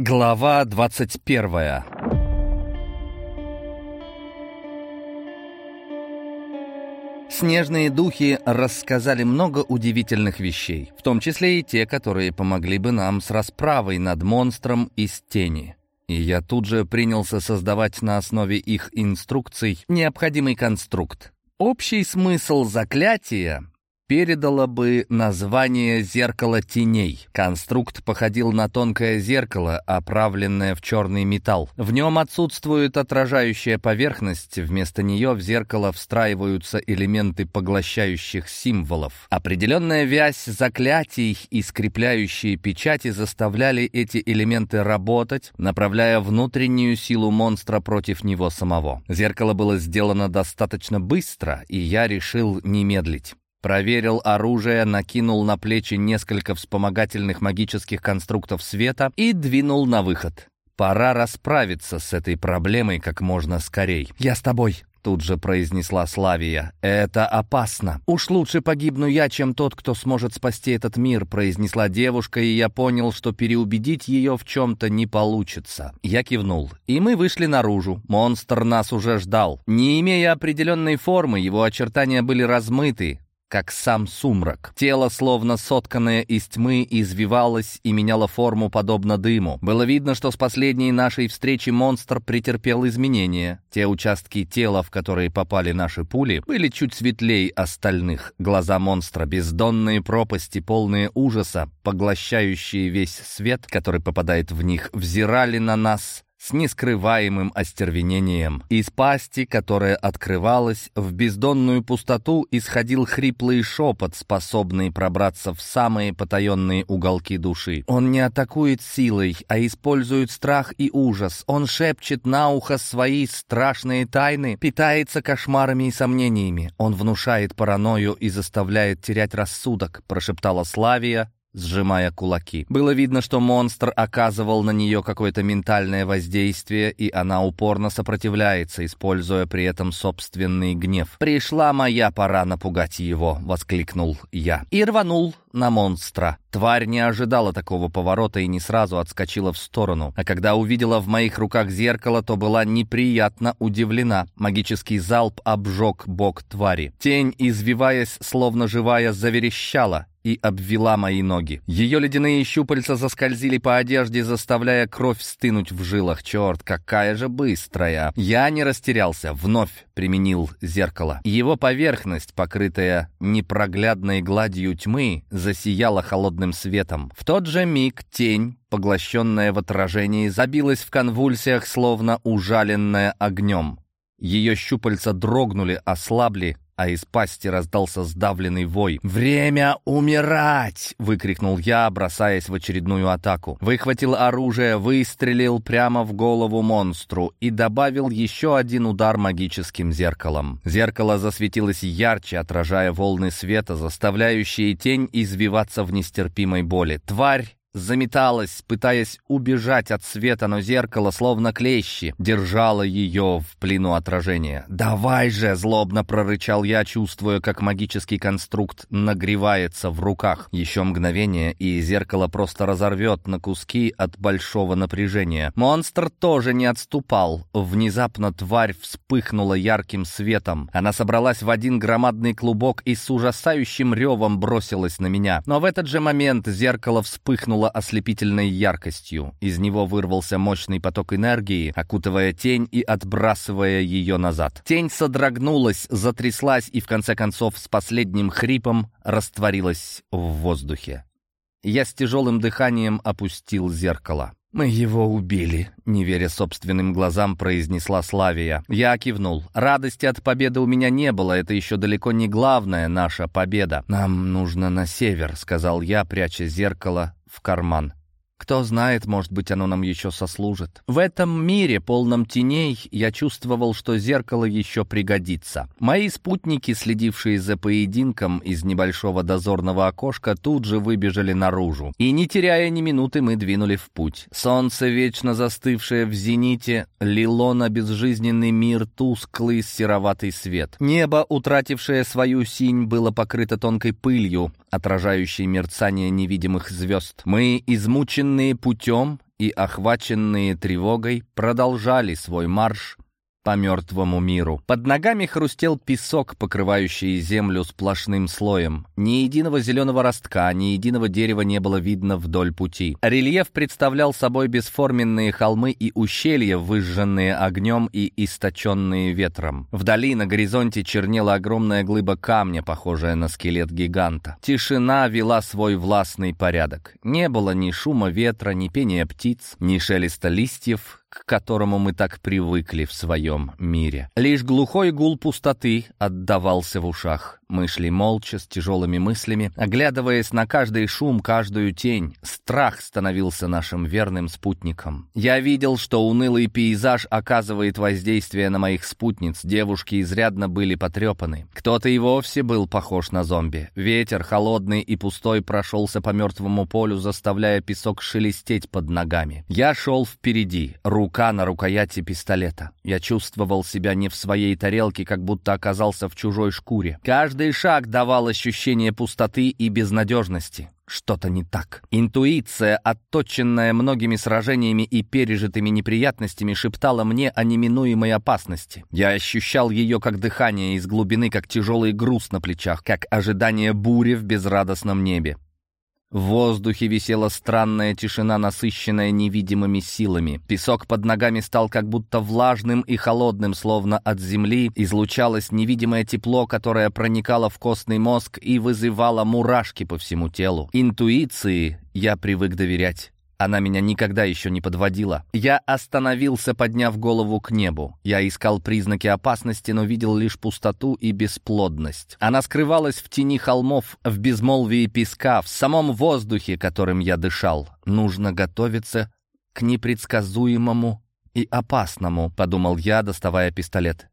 Глава 21 Снежные духи рассказали много удивительных вещей, в том числе и те, которые помогли бы нам с расправой над монстром из тени. И я тут же принялся создавать на основе их инструкций необходимый конструкт. Общий смысл заклятия передало бы название «зеркало теней». Конструкт походил на тонкое зеркало, оправленное в черный металл. В нем отсутствует отражающая поверхность, вместо нее в зеркало встраиваются элементы поглощающих символов. Определенная вязь заклятий и скрепляющие печати заставляли эти элементы работать, направляя внутреннюю силу монстра против него самого. Зеркало было сделано достаточно быстро, и я решил не медлить. Проверил оружие, накинул на плечи несколько вспомогательных магических конструктов света и двинул на выход. Пора расправиться с этой проблемой как можно скорей. «Я с тобой», — тут же произнесла Славия. «Это опасно. Уж лучше погибну я, чем тот, кто сможет спасти этот мир», — произнесла девушка, и я понял, что переубедить ее в чем-то не получится. Я кивнул, и мы вышли наружу. Монстр нас уже ждал. Не имея определенной формы, его очертания были размыты, как сам сумрак. Тело, словно сотканное из тьмы, извивалось и меняло форму, подобно дыму. Было видно, что с последней нашей встречи монстр претерпел изменения. Те участки тела, в которые попали наши пули, были чуть светлее остальных. Глаза монстра, бездонные пропасти, полные ужаса, поглощающие весь свет, который попадает в них, взирали на нас с нескрываемым остервенением. Из пасти, которая открывалась, в бездонную пустоту исходил хриплый шепот, способный пробраться в самые потаенные уголки души. Он не атакует силой, а использует страх и ужас. Он шепчет на ухо свои страшные тайны, питается кошмарами и сомнениями. Он внушает паранойю и заставляет терять рассудок, прошептала Славия, сжимая кулаки. Было видно, что монстр оказывал на нее какое-то ментальное воздействие, и она упорно сопротивляется, используя при этом собственный гнев. «Пришла моя пора напугать его!» — воскликнул я. И рванул на монстра. Тварь не ожидала такого поворота и не сразу отскочила в сторону. А когда увидела в моих руках зеркало, то была неприятно удивлена. Магический залп обжег бок твари. Тень, извиваясь, словно живая, заверещала и обвела мои ноги. Ее ледяные щупальца заскользили по одежде, заставляя кровь стынуть в жилах. Черт, какая же быстрая! Я не растерялся, вновь применил зеркало. Его поверхность, покрытая непроглядной гладью тьмы, засияла холодным светом. В тот же миг тень, поглощенная в отражении, забилась в конвульсиях, словно ужаленная огнем. Ее щупальца дрогнули, ослабли, а из пасти раздался сдавленный вой. «Время умирать!» — выкрикнул я, бросаясь в очередную атаку. Выхватил оружие, выстрелил прямо в голову монстру и добавил еще один удар магическим зеркалом. Зеркало засветилось ярче, отражая волны света, заставляющие тень извиваться в нестерпимой боли. Тварь заметалась, пытаясь убежать от света, но зеркало, словно клещи, держало ее в плену отражения. «Давай же!» — злобно прорычал я, чувствуя, как магический конструкт нагревается в руках. Еще мгновение, и зеркало просто разорвет на куски от большого напряжения. Монстр тоже не отступал. Внезапно тварь вспыхнула ярким светом. Она собралась в один громадный клубок и с ужасающим ревом бросилась на меня. Но в этот же момент зеркало вспыхнуло ослепительной яркостью. Из него вырвался мощный поток энергии, окутывая тень и отбрасывая ее назад. Тень содрогнулась, затряслась и в конце концов с последним хрипом растворилась в воздухе. Я с тяжелым дыханием опустил зеркало. «Мы его убили», — не веря собственным глазам, произнесла Славия. Я кивнул. Радости от победы у меня не было, это еще далеко не главная наша победа. «Нам нужно на север», — сказал я, пряча зеркало в карман. Кто знает, может быть, оно нам еще сослужит. В этом мире, полном теней, я чувствовал, что зеркало еще пригодится. Мои спутники, следившие за поединком из небольшого дозорного окошка, тут же выбежали наружу. И, не теряя ни минуты, мы двинули в путь. Солнце, вечно застывшее в зените, лило на безжизненный мир тусклый сероватый свет. Небо, утратившее свою синь, было покрыто тонкой пылью, отражающей мерцание невидимых звезд. Мы, измученные вымеренные путем и охваченные тревогой продолжали свой марш по мертвому миру. Под ногами хрустел песок, покрывающий землю сплошным слоем. Ни единого зеленого ростка, ни единого дерева не было видно вдоль пути. Рельеф представлял собой бесформенные холмы и ущелья, выжженные огнем и источенные ветром. Вдали на горизонте чернела огромная глыба камня, похожая на скелет гиганта. Тишина вела свой властный порядок. Не было ни шума ветра, ни пения птиц, ни шелеста листьев, к которому мы так привыкли в своем мире. Лишь глухой гул пустоты отдавался в ушах. Мы шли молча, с тяжелыми мыслями, оглядываясь на каждый шум, каждую тень. Страх становился нашим верным спутником. Я видел, что унылый пейзаж оказывает воздействие на моих спутниц. Девушки изрядно были потрепаны. Кто-то и вовсе был похож на зомби. Ветер, холодный и пустой, прошелся по мертвому полю, заставляя песок шелестеть под ногами. Я шел впереди, на рукояти пистолета. Я чувствовал себя не в своей тарелке, как будто оказался в чужой шкуре. Каждый шаг давал ощущение пустоты и безнадежности. Что-то не так. Интуиция, отточенная многими сражениями и пережитыми неприятностями, шептала мне о неминуемой опасности. Я ощущал ее как дыхание из глубины, как тяжелый груз на плечах, как ожидание бури в безрадостном небе. В воздухе висела странная тишина, насыщенная невидимыми силами. Песок под ногами стал как будто влажным и холодным, словно от земли излучалось невидимое тепло, которое проникало в костный мозг и вызывало мурашки по всему телу. Интуиции я привык доверять. Она меня никогда еще не подводила. Я остановился, подняв голову к небу. Я искал признаки опасности, но видел лишь пустоту и бесплодность. Она скрывалась в тени холмов, в безмолвии песка, в самом воздухе, которым я дышал. Нужно готовиться к непредсказуемому и опасному, подумал я, доставая пистолет.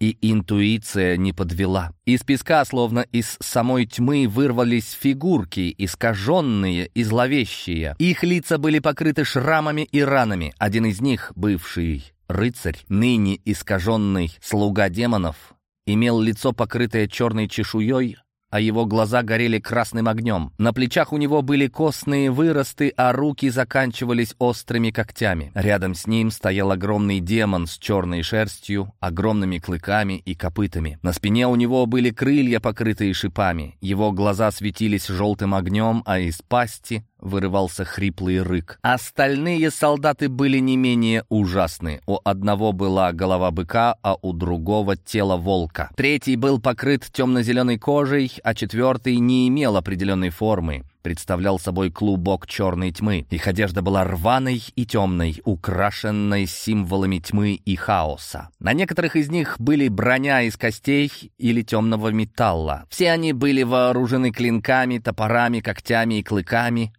И интуиция не подвела. Из песка, словно из самой тьмы, вырвались фигурки, искаженные и зловещие. Их лица были покрыты шрамами и ранами. Один из них, бывший рыцарь, ныне искаженный слуга демонов, имел лицо, покрытое черной чешуей, а его глаза горели красным огнем. На плечах у него были костные выросты, а руки заканчивались острыми когтями. Рядом с ним стоял огромный демон с черной шерстью, огромными клыками и копытами. На спине у него были крылья, покрытые шипами. Его глаза светились желтым огнем, а из пасти вырывался хриплый рык. Остальные солдаты были не менее ужасны. У одного была голова быка, а у другого тело волка. Третий был покрыт темно-зеленой кожей, а четвертый не имел определенной формы представлял собой клубок черной тьмы. Их одежда была рваной и темной, украшенной символами тьмы и хаоса. На некоторых из них были броня из костей или темного металла. Все они были вооружены клинками, топорами, когтями и клыками,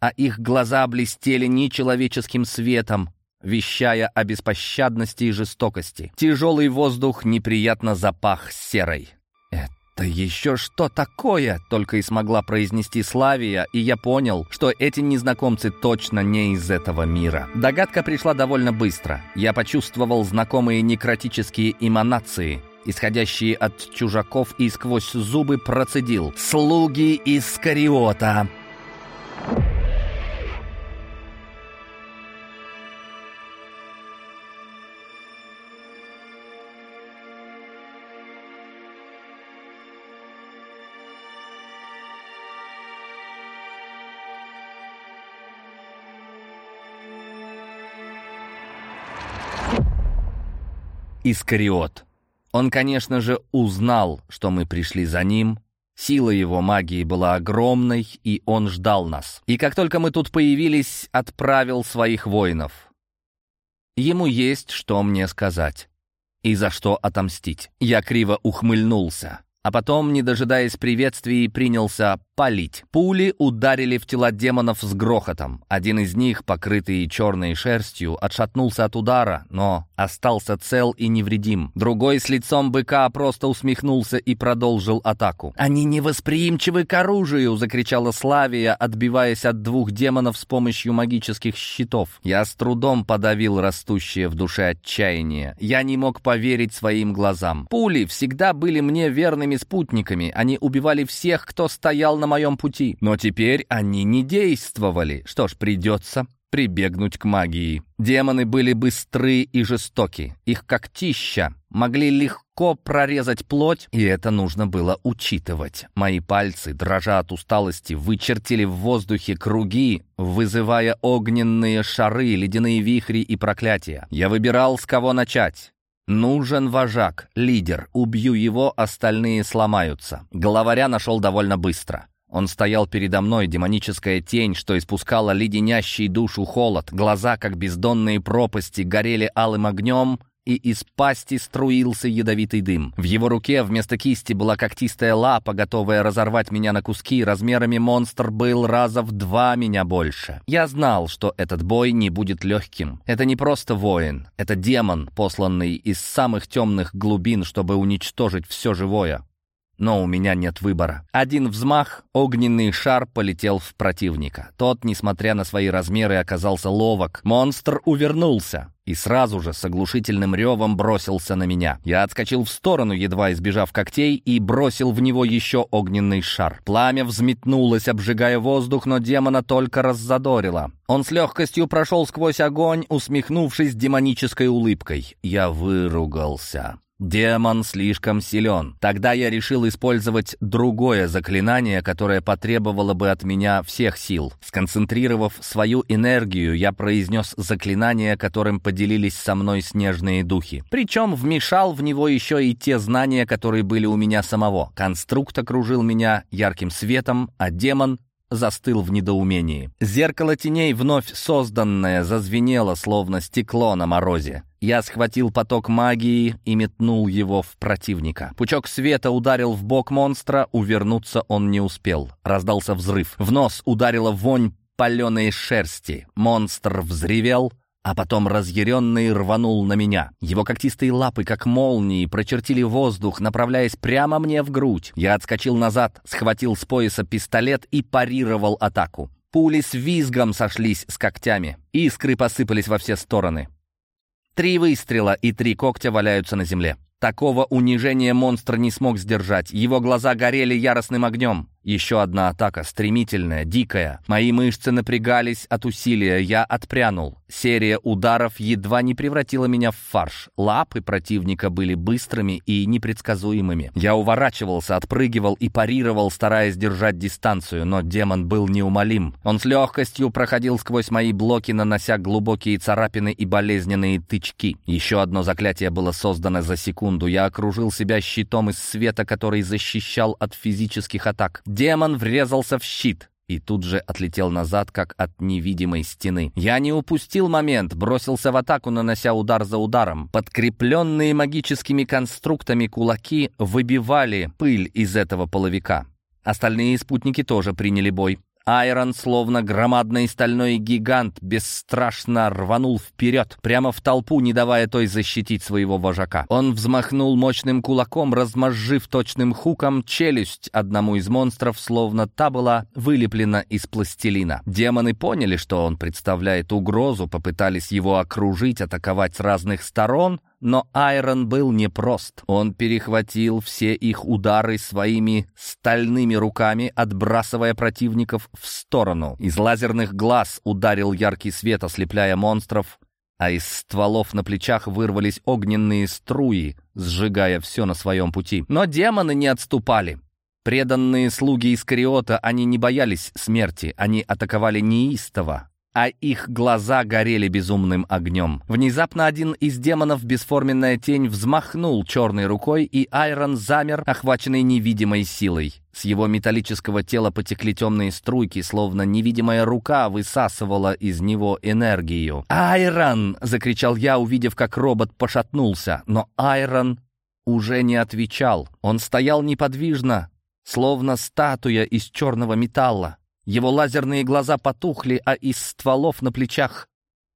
а их глаза блестели нечеловеческим светом, вещая о беспощадности и жестокости. Тяжелый воздух неприятно запах серой. «Это еще что такое?» — только и смогла произнести Славия, и я понял, что эти незнакомцы точно не из этого мира. Догадка пришла довольно быстро. Я почувствовал знакомые некротические эманации — исходящие от чужаков, и сквозь зубы процедил «Слуги из Кариота!» Искариот. Он, конечно же, узнал, что мы пришли за ним. Сила его магии была огромной, и он ждал нас. И как только мы тут появились, отправил своих воинов. Ему есть что мне сказать. И за что отомстить. Я криво ухмыльнулся. А потом, не дожидаясь приветствий, принялся палить. Пули ударили в тела демонов с грохотом. Один из них, покрытый черной шерстью, отшатнулся от удара, но остался цел и невредим. Другой с лицом быка просто усмехнулся и продолжил атаку. «Они невосприимчивы к оружию!» — закричала Славия, отбиваясь от двух демонов с помощью магических щитов. Я с трудом подавил растущее в душе отчаяние. Я не мог поверить своим глазам. Пули всегда были мне верными спутниками. Они убивали всех, кто стоял на моем пути. Но теперь они не действовали. Что ж, придется прибегнуть к магии. Демоны были быстры и жестоки. Их когтища могли легко прорезать плоть, и это нужно было учитывать. Мои пальцы, дрожа от усталости, вычертили в воздухе круги, вызывая огненные шары, ледяные вихри и проклятия. Я выбирал, с кого начать. «Нужен вожак, лидер. Убью его, остальные сломаются». Главаря нашел довольно быстро. Он стоял передо мной, демоническая тень, что испускала леденящий душу холод. Глаза, как бездонные пропасти, горели алым огнем, и из пасти струился ядовитый дым. В его руке вместо кисти была когтистая лапа, готовая разорвать меня на куски. Размерами монстр был раза в два меня больше. Я знал, что этот бой не будет легким. Это не просто воин, это демон, посланный из самых темных глубин, чтобы уничтожить все живое. Но у меня нет выбора. Один взмах, огненный шар полетел в противника. Тот, несмотря на свои размеры, оказался ловок. Монстр увернулся и сразу же с оглушительным ревом бросился на меня. Я отскочил в сторону, едва избежав когтей, и бросил в него еще огненный шар. Пламя взметнулось, обжигая воздух, но демона только раззадорило. Он с легкостью прошел сквозь огонь, усмехнувшись демонической улыбкой. Я выругался. Демон слишком силен. Тогда я решил использовать другое заклинание, которое потребовало бы от меня всех сил. Сконцентрировав свою энергию, я произнес заклинание, которым поделились со мной снежные духи. Причем вмешал в него еще и те знания, которые были у меня самого. Конструкт окружил меня ярким светом, а демон застыл в недоумении. Зеркало теней, вновь созданное, зазвенело, словно стекло на морозе. Я схватил поток магии и метнул его в противника. Пучок света ударил в бок монстра, увернуться он не успел. Раздался взрыв. В нос ударила вонь паленой шерсти. Монстр взревел, а потом разъяренный рванул на меня. Его когтистые лапы, как молнии, прочертили воздух, направляясь прямо мне в грудь. Я отскочил назад, схватил с пояса пистолет и парировал атаку. Пули с визгом сошлись с когтями. Искры посыпались во все стороны. Три выстрела и три когтя валяются на земле. Такого унижения монстр не смог сдержать. Его глаза горели яростным огнем. Еще одна атака, стремительная, дикая. Мои мышцы напрягались от усилия, я отпрянул. Серия ударов едва не превратила меня в фарш. Лапы противника были быстрыми и непредсказуемыми. Я уворачивался, отпрыгивал и парировал, стараясь держать дистанцию, но демон был неумолим. Он с легкостью проходил сквозь мои блоки, нанося глубокие царапины и болезненные тычки. Еще одно заклятие было создано за секунду. Я окружил себя щитом из света, который защищал от физических атак. Демон врезался в щит и тут же отлетел назад, как от невидимой стены. Я не упустил момент, бросился в атаку, нанося удар за ударом. Подкрепленные магическими конструктами кулаки выбивали пыль из этого половика. Остальные спутники тоже приняли бой. Айрон, словно громадный стальной гигант, бесстрашно рванул вперед, прямо в толпу, не давая той защитить своего вожака. Он взмахнул мощным кулаком, размозжив точным хуком челюсть одному из монстров, словно та была вылеплена из пластилина. Демоны поняли, что он представляет угрозу, попытались его окружить, атаковать с разных сторон, но Айрон был непрост. Он перехватил все их удары своими стальными руками, отбрасывая противников в сторону. Из лазерных глаз ударил яркий свет, ослепляя монстров, а из стволов на плечах вырвались огненные струи, сжигая все на своем пути. Но демоны не отступали. Преданные слуги Искариота, они не боялись смерти, они атаковали неистово, а их глаза горели безумным огнем. Внезапно один из демонов, бесформенная тень, взмахнул черной рукой, и Айрон замер, охваченный невидимой силой. С его металлического тела потекли темные струйки, словно невидимая рука высасывала из него энергию. «Айрон!» — закричал я, увидев, как робот пошатнулся. Но Айрон уже не отвечал. Он стоял неподвижно, словно статуя из черного металла. Его лазерные глаза потухли, а из стволов на плечах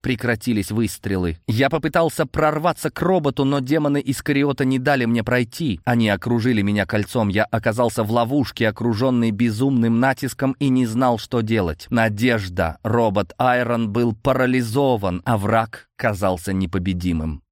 прекратились выстрелы. Я попытался прорваться к роботу, но демоны из Кариота не дали мне пройти. Они окружили меня кольцом. Я оказался в ловушке, окруженный безумным натиском и не знал, что делать. Надежда. Робот Айрон был парализован, а враг казался непобедимым.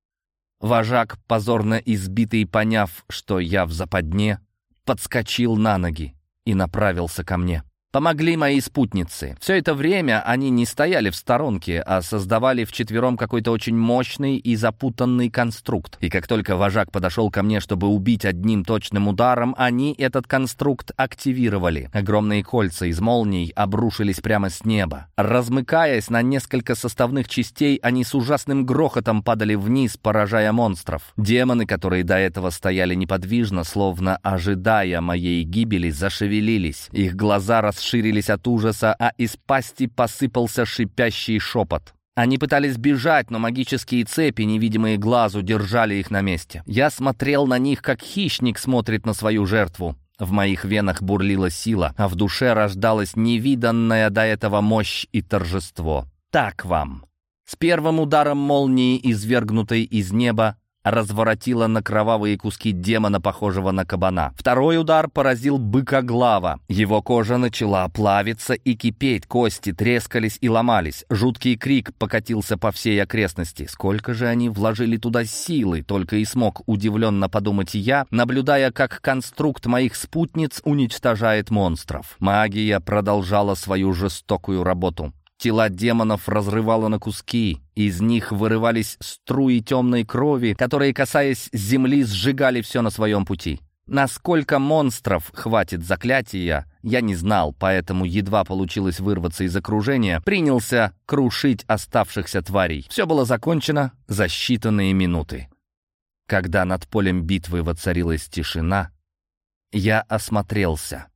Вожак, позорно избитый, поняв, что я в западне, подскочил на ноги. и направился ко мне. Помогли мои спутницы. Все это время они не стояли в сторонке, а создавали вчетвером какой-то очень мощный и запутанный конструкт. И как только вожак подошел ко мне, чтобы убить одним точным ударом, они этот конструкт активировали. Огромные кольца из молний обрушились прямо с неба. Размыкаясь на несколько составных частей, они с ужасным грохотом падали вниз, поражая монстров. Демоны, которые до этого стояли неподвижно, словно ожидая моей гибели, зашевелились. Их глаза рас расширились от ужаса, а из пасти посыпался шипящий шепот. Они пытались бежать, но магические цепи, невидимые глазу, держали их на месте. Я смотрел на них, как хищник смотрит на свою жертву. В моих венах бурлила сила, а в душе рождалась невиданная до этого мощь и торжество. Так вам. С первым ударом молнии, извергнутой из неба, разворотила на кровавые куски демона, похожего на кабана. Второй удар поразил быка-глава. Его кожа начала плавиться и кипеть, кости трескались и ломались. Жуткий крик покатился по всей окрестности. Сколько же они вложили туда силы, только и смог удивленно подумать я, наблюдая, как конструкт моих спутниц уничтожает монстров. Магия продолжала свою жестокую работу. Тела демонов разрывало на куски, из них вырывались струи темной крови, которые, касаясь земли, сжигали все на своем пути. Насколько монстров хватит заклятия, я не знал, поэтому едва получилось вырваться из окружения, принялся крушить оставшихся тварей. Все было закончено за считанные минуты. Когда над полем битвы воцарилась тишина, я осмотрелся.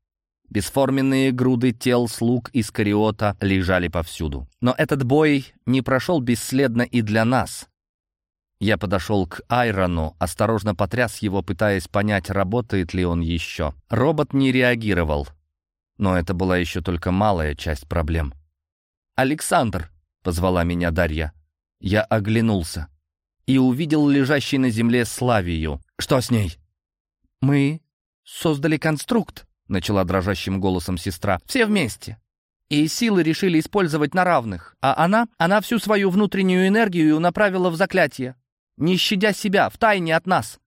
Бесформенные груды тел слуг из Кариота лежали повсюду. Но этот бой не прошел бесследно и для нас. Я подошел к Айрону, осторожно потряс его, пытаясь понять, работает ли он еще. Робот не реагировал. Но это была еще только малая часть проблем. «Александр!» — позвала меня Дарья. Я оглянулся и увидел лежащий на земле Славию. «Что с ней?» «Мы создали конструкт», — начала дрожащим голосом сестра. «Все вместе. И силы решили использовать на равных. А она, она всю свою внутреннюю энергию направила в заклятие, не щадя себя, в тайне от нас».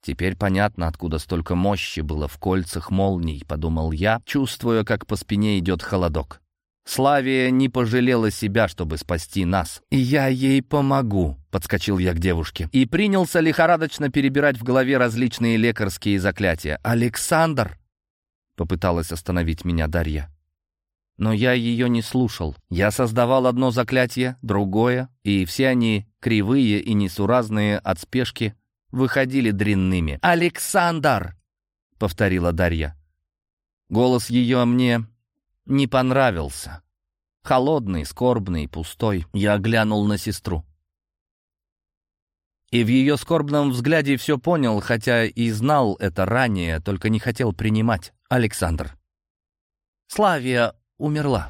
«Теперь понятно, откуда столько мощи было в кольцах молний», — подумал я, чувствуя, как по спине идет холодок. Славия не пожалела себя, чтобы спасти нас. «И я ей помогу», — подскочил я к девушке. И принялся лихорадочно перебирать в голове различные лекарские заклятия. «Александр!» Попыталась остановить меня Дарья. Но я ее не слушал. Я создавал одно заклятие, другое, и все они, кривые и несуразные от спешки, выходили дрянными. «Александр!» — повторила Дарья. Голос ее мне не понравился. Холодный, скорбный, пустой. Я глянул на сестру. И в ее скорбном взгляде все понял, хотя и знал это ранее, только не хотел принимать. Александр. Славия умерла.